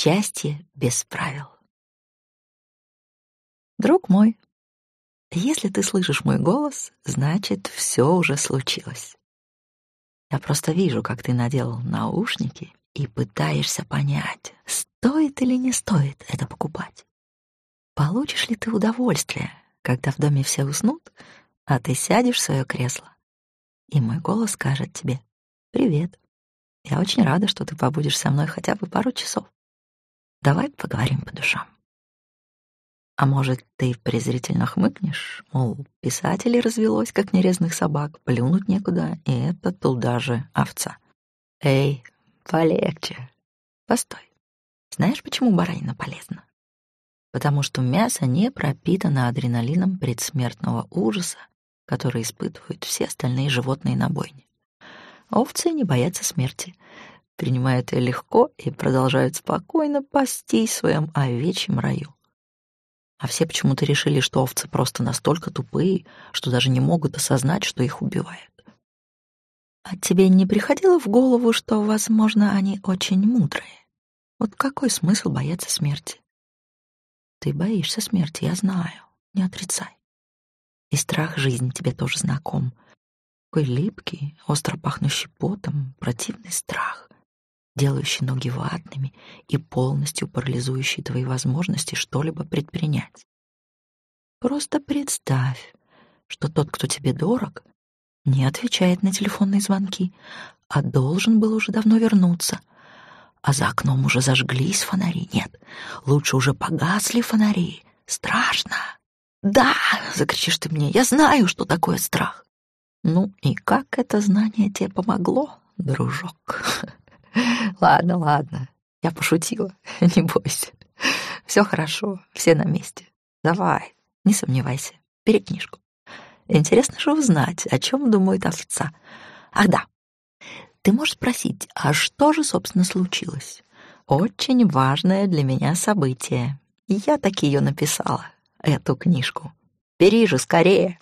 Счастье без правил. Друг мой, если ты слышишь мой голос, значит, все уже случилось. Я просто вижу, как ты надел наушники и пытаешься понять, стоит или не стоит это покупать. Получишь ли ты удовольствие, когда в доме все уснут, а ты сядешь в свое кресло, и мой голос скажет тебе «Привет, я очень рада, что ты побудешь со мной хотя бы пару часов. Давай поговорим по душам». А может, ты презрительно хмыкнешь, мол, писателей развелось, как нерезных собак, плюнуть некуда, и это туда же овца. Эй, полегче. Постой. Знаешь, почему баранина полезна? Потому что мясо не пропитано адреналином предсмертного ужаса, который испытывают все остальные животные на бойне. Овцы не боятся смерти, принимают ее легко и продолжают спокойно пастись в своем овечьем раю. А все почему-то решили, что овцы просто настолько тупые, что даже не могут осознать, что их убивают. А тебе не приходило в голову, что, возможно, они очень мудрые? Вот какой смысл бояться смерти? Ты боишься смерти, я знаю, не отрицай. И страх жизни тебе тоже знаком. Такой липкий, остро пахнущий потом, противный страх делающий ноги ватными и полностью парализующий твои возможности что-либо предпринять. Просто представь, что тот, кто тебе дорог, не отвечает на телефонные звонки, а должен был уже давно вернуться. А за окном уже зажглись фонари. Нет, лучше уже погасли фонари. Страшно. «Да!» — закричишь ты мне. «Я знаю, что такое страх!» Ну и как это знание тебе помогло, дружок? Ладно, ладно, я пошутила, не бойся. Все хорошо, все на месте. Давай, не сомневайся, бери книжку. Интересно же узнать, о чем думает овца. Ах да, ты можешь спросить, а что же, собственно, случилось? Очень важное для меня событие. Я таки ее написала, эту книжку. Бери же скорее.